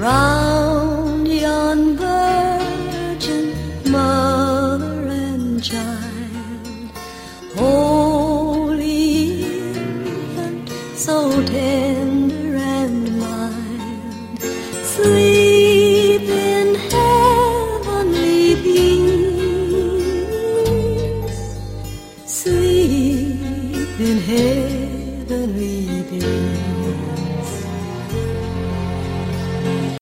round yon virgin mother and child, holy infant, so tender and mild, sleep in heavenly peace, sleep in heavenly peace.